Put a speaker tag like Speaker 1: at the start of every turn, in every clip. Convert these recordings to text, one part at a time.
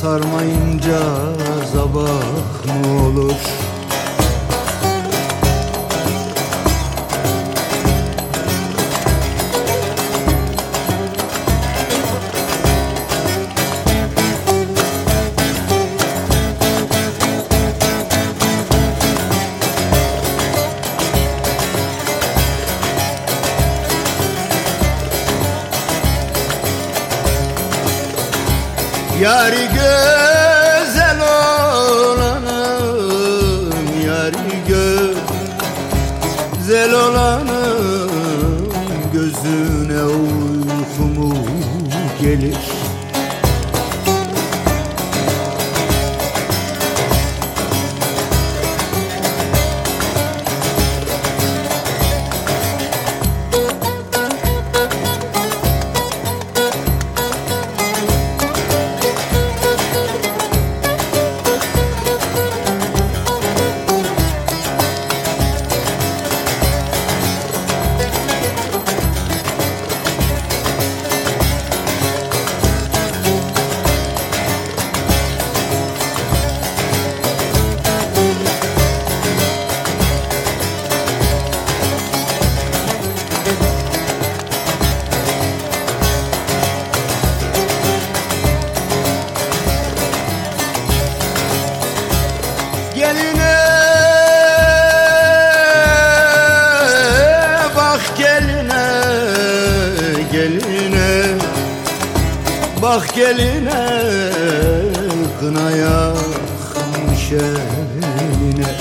Speaker 1: Sarmayınca zabah mı olur Yari güzel olanın Yari güzel olanın Gözüne uykumu gelir geline kına yakmış eline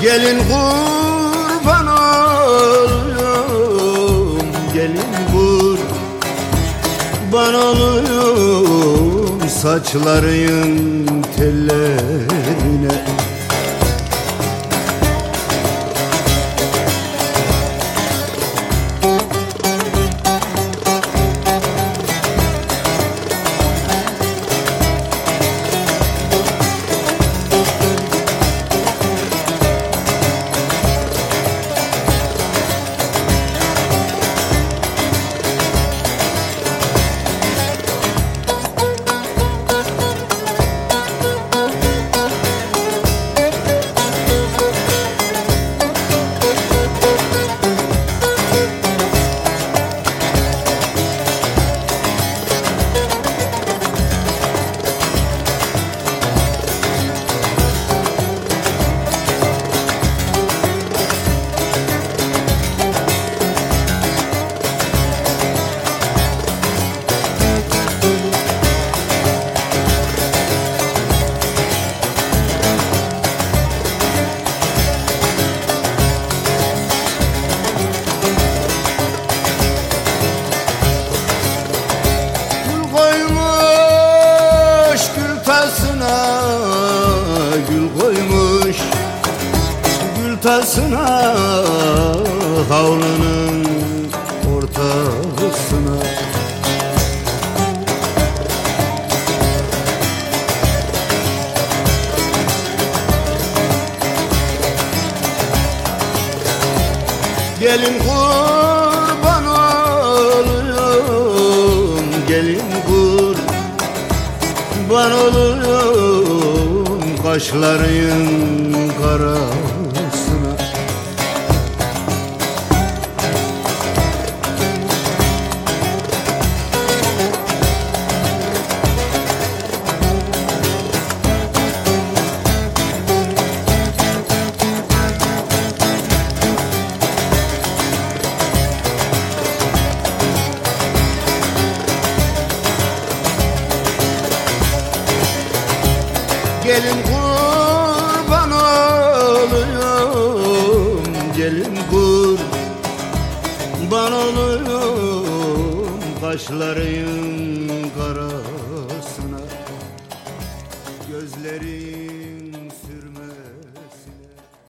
Speaker 1: Gelin kurban olayım Gelin kurban olayım Saçların tellerine gül tasına Havlının ortasına. Gelin kurban olayım Gelin kurban olayım Kaşların karasına gelin kurban olayım gelin kurban olayım kaşların karasına gözlerin